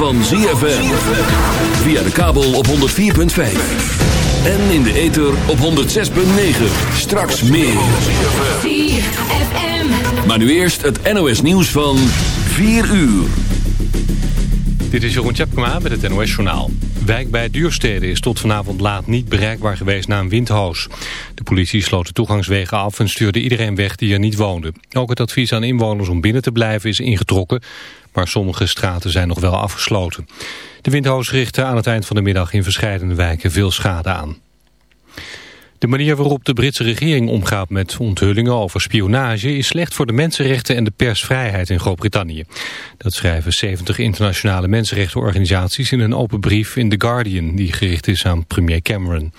van ZFM. Via de kabel op 104.5. En in de ether op 106.9. Straks meer. ZFM. Maar nu eerst het NOS nieuws van 4 uur. Dit is Jeroen Tjepkema met het NOS Journaal. Wijk bij Duurstede is tot vanavond laat niet bereikbaar geweest na een windhoos. De politie sloot de toegangswegen af en stuurde iedereen weg die er niet woonde. Ook het advies aan inwoners om binnen te blijven is ingetrokken, maar sommige straten zijn nog wel afgesloten. De windhoos richtte aan het eind van de middag in verschillende wijken veel schade aan. De manier waarop de Britse regering omgaat met onthullingen over spionage is slecht voor de mensenrechten en de persvrijheid in Groot-Brittannië. Dat schrijven 70 internationale mensenrechtenorganisaties in een open brief in The Guardian die gericht is aan premier Cameron.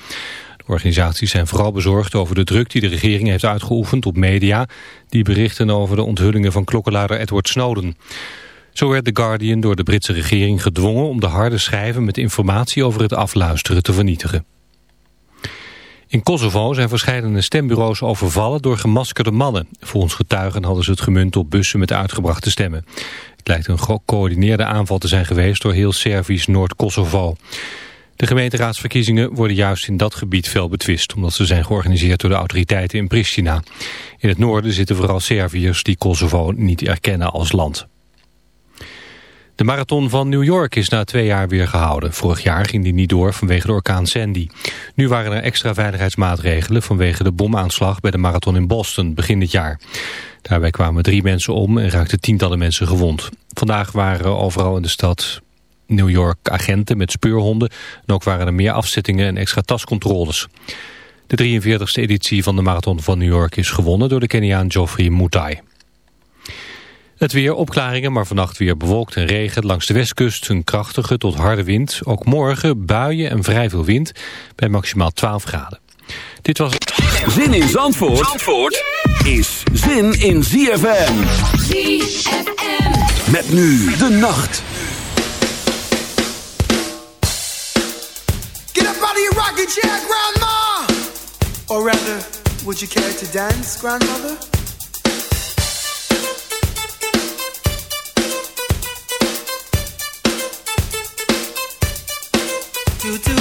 De organisaties zijn vooral bezorgd over de druk die de regering heeft uitgeoefend op media die berichten over de onthullingen van klokkenluider Edward Snowden. Zo werd The Guardian door de Britse regering gedwongen om de harde schijven met informatie over het afluisteren te vernietigen. In Kosovo zijn verschillende stembureaus overvallen door gemaskerde mannen. Volgens getuigen hadden ze het gemunt op bussen met uitgebrachte stemmen. Het lijkt een gecoördineerde aanval te zijn geweest door heel Servisch Noord-Kosovo. De gemeenteraadsverkiezingen worden juist in dat gebied fel betwist... omdat ze zijn georganiseerd door de autoriteiten in Pristina. In het noorden zitten vooral Serviërs die Kosovo niet erkennen als land. De marathon van New York is na twee jaar weer gehouden. Vorig jaar ging die niet door vanwege de orkaan Sandy. Nu waren er extra veiligheidsmaatregelen vanwege de bomaanslag bij de marathon in Boston begin dit jaar. Daarbij kwamen drie mensen om en raakten tientallen mensen gewond. Vandaag waren overal in de stad New York agenten met speurhonden. En ook waren er meer afzettingen en extra tascontroles. De 43e editie van de marathon van New York is gewonnen door de Keniaan Geoffrey Mutai. Het weer opklaringen, maar vannacht weer bewolkt en regen. Langs de westkust een krachtige tot harde wind. Ook morgen buien en vrij veel wind bij maximaal 12 graden. Dit was het. Zin in Zandvoort, Zandvoort is zin in ZFM. ZFM. Met nu de nacht. Get up out of your rocking chair, Grandma! Or rather, would you care to dance, Grandmother? you do.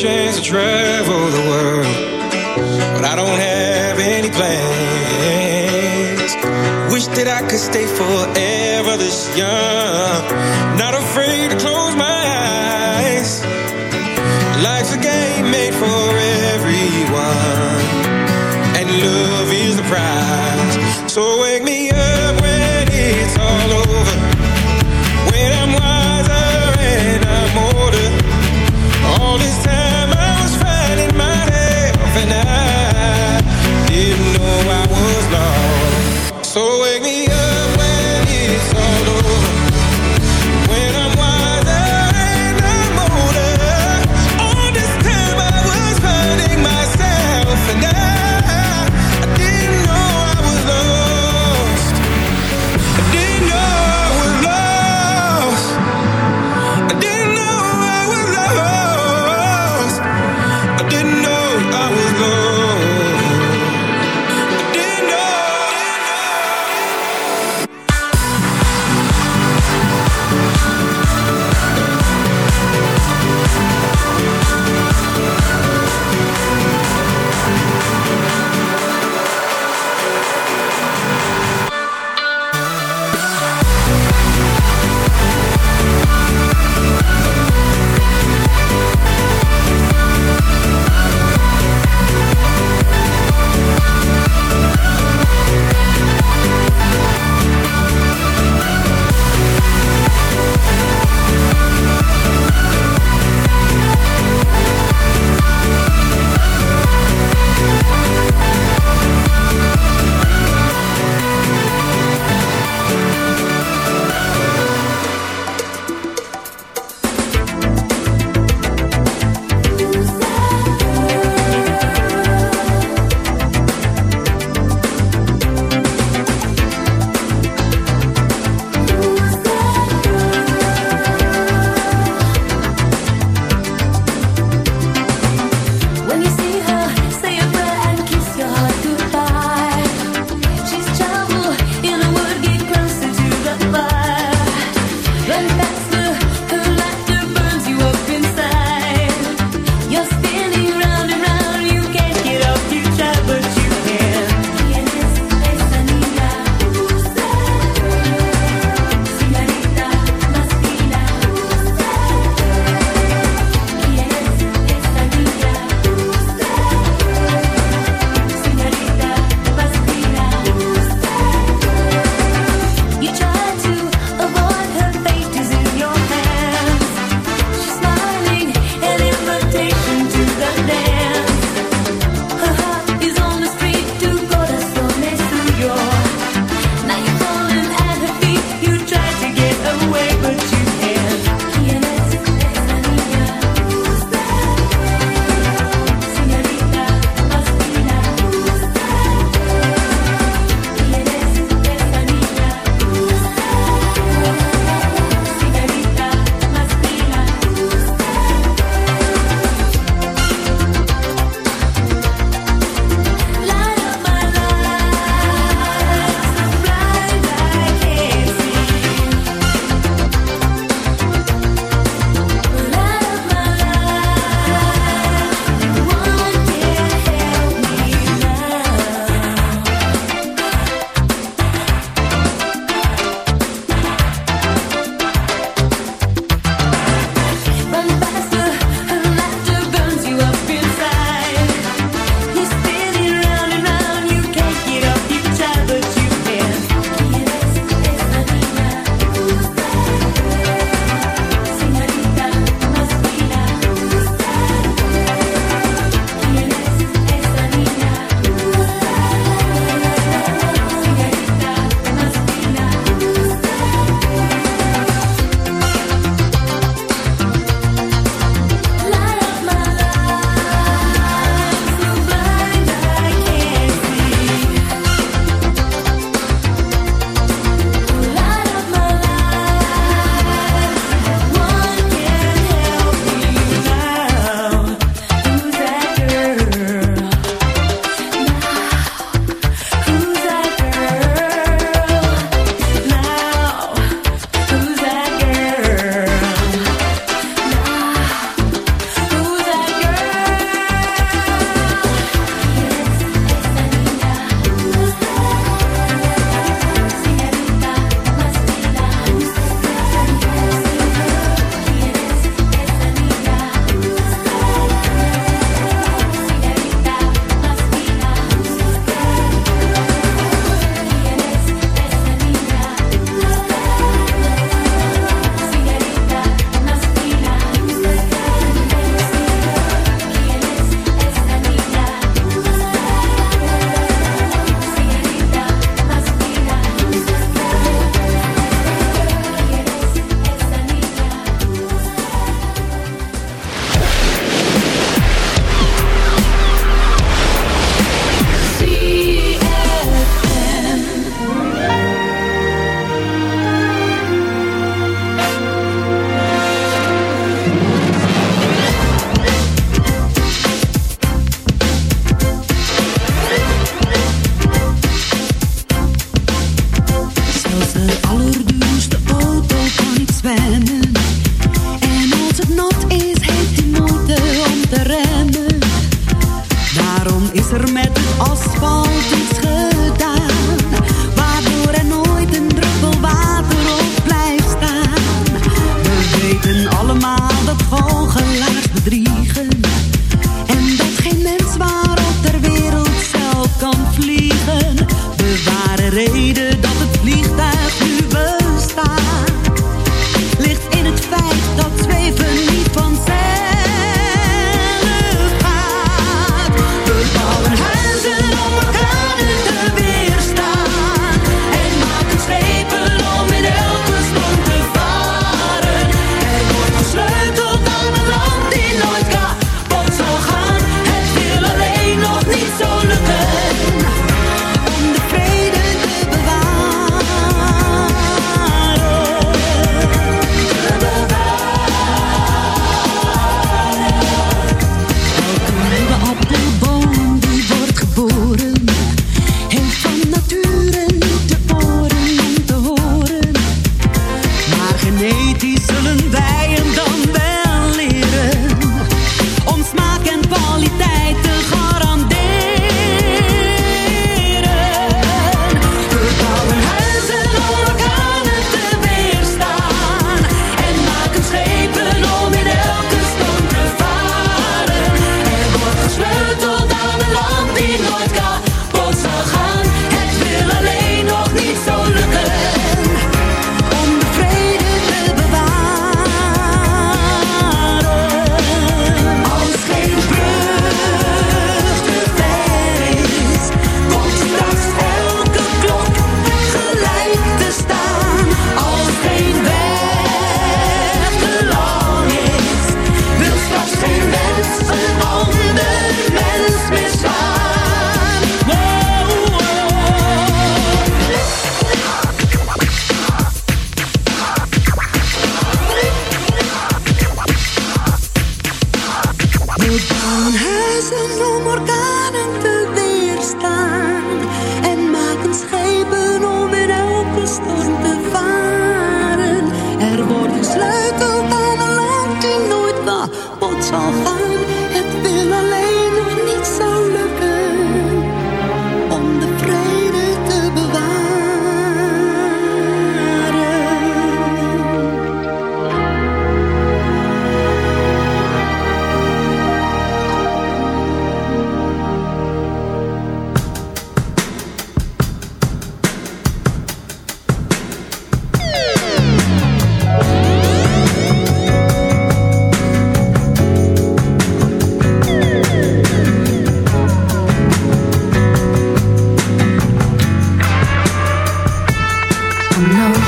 chance to travel the world, but I don't have any plans. Wish that I could stay forever this young, not afraid to close my eyes. Life's a game made for everyone, and love is the prize. So wait. know.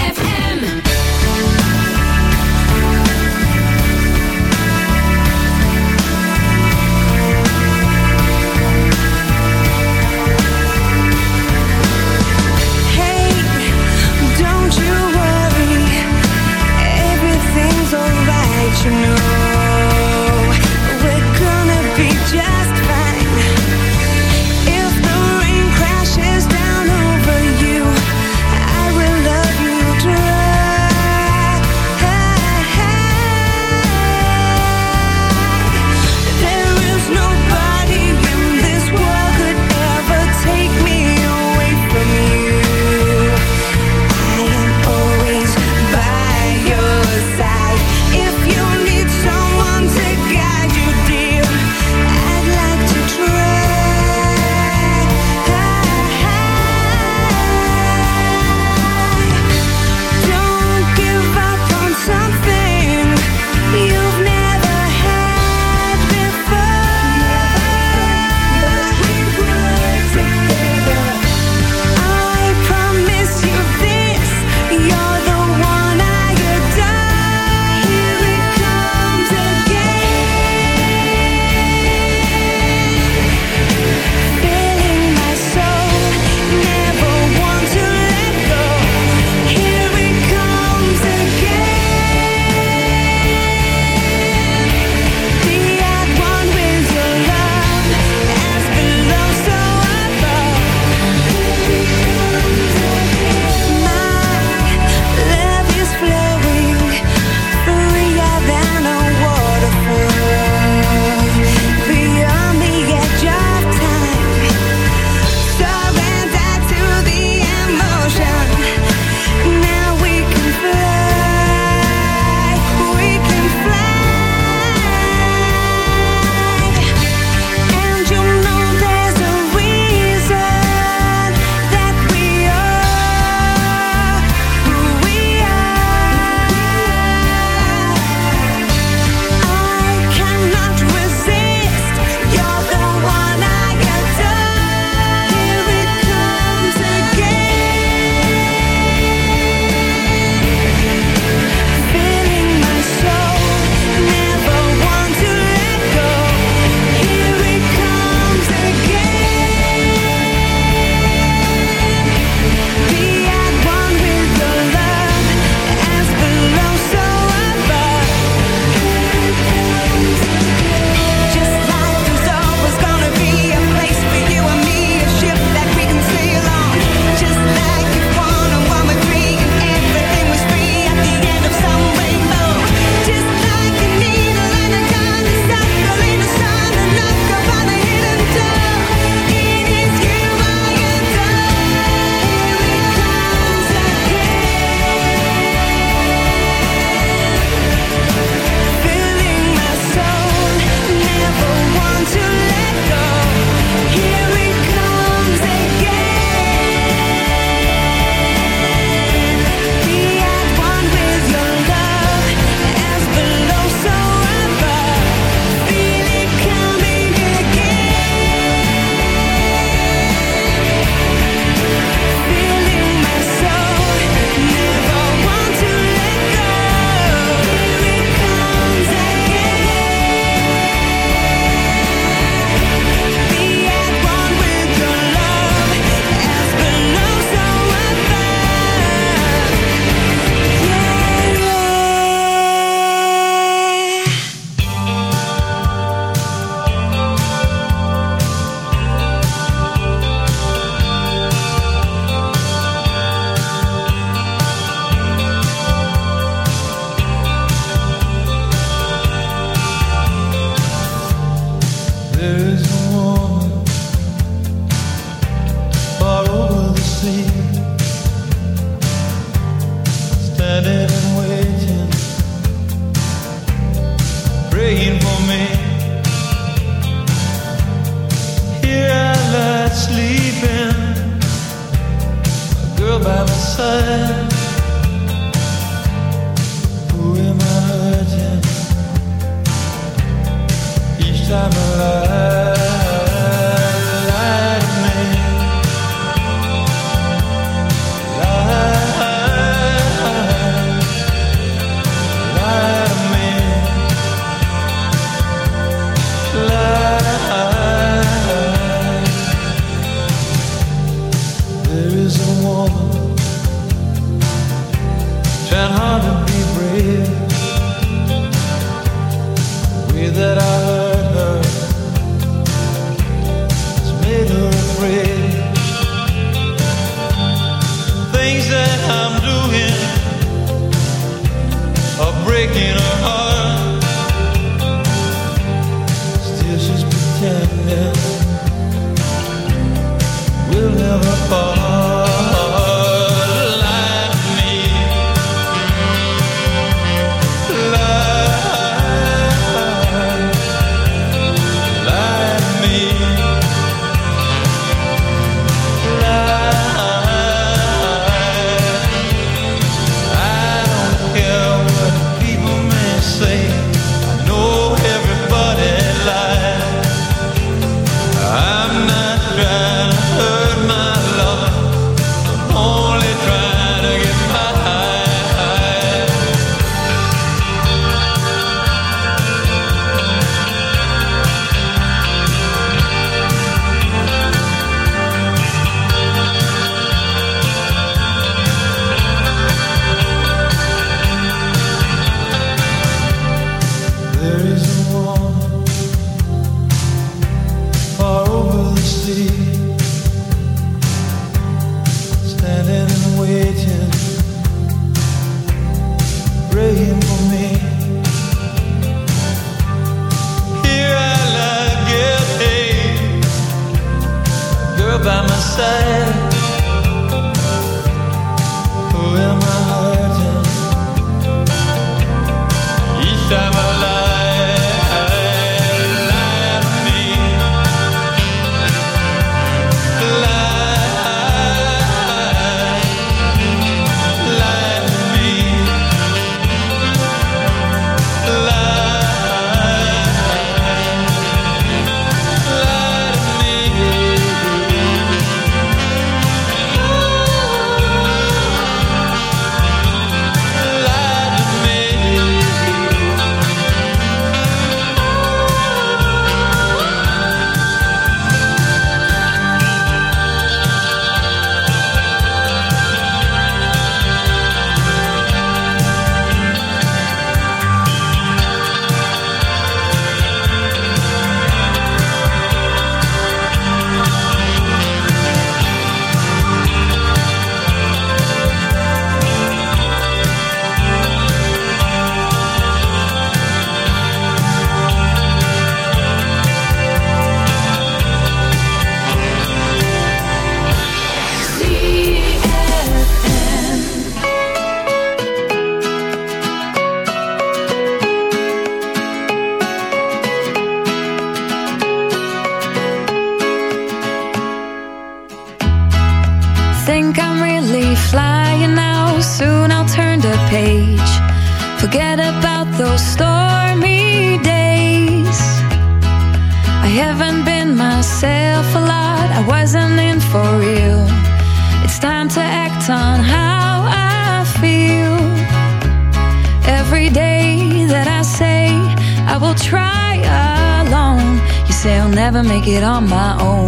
make it on my own.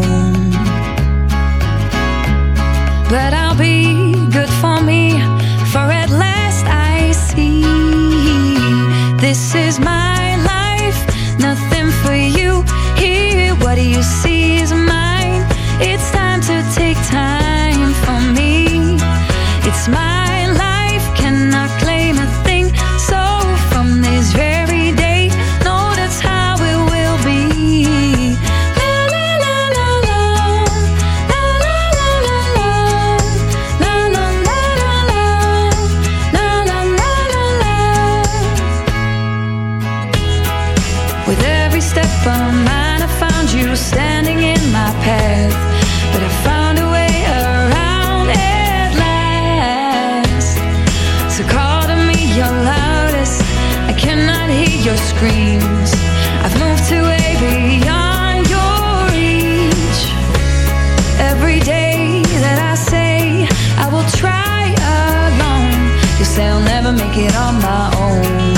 make it on my own.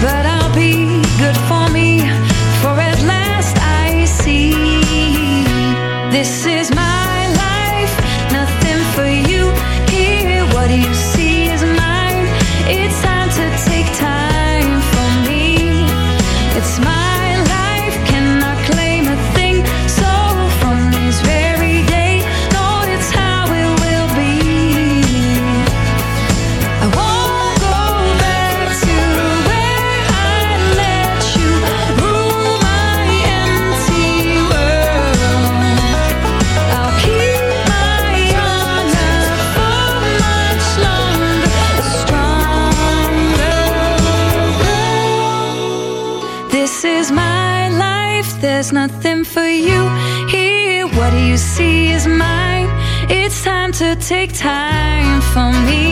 But I to take time for me.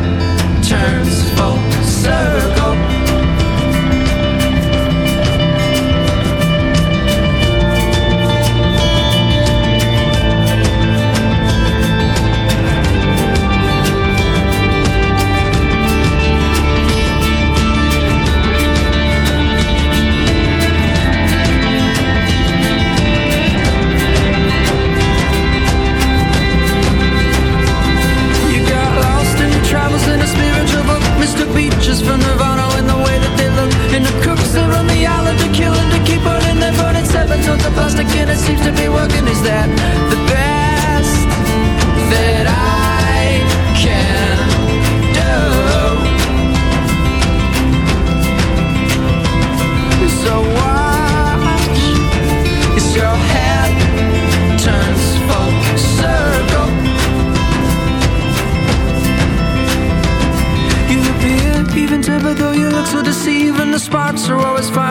turns full circle. Sparks are always fine.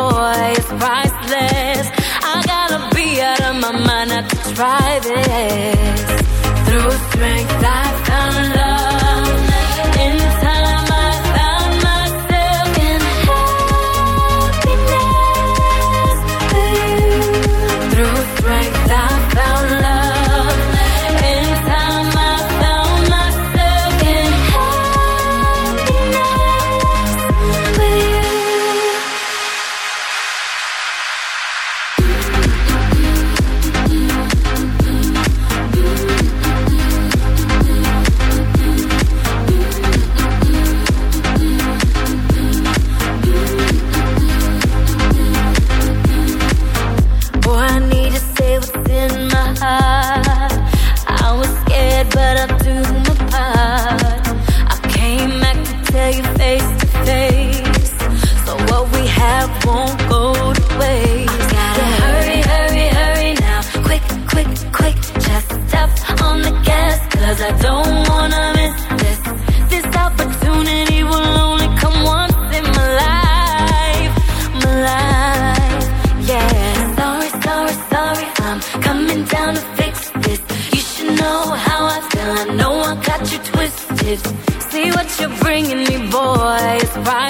boy is priceless. I gotta be out of my mind not to try this. Through strength, I found love. boys right?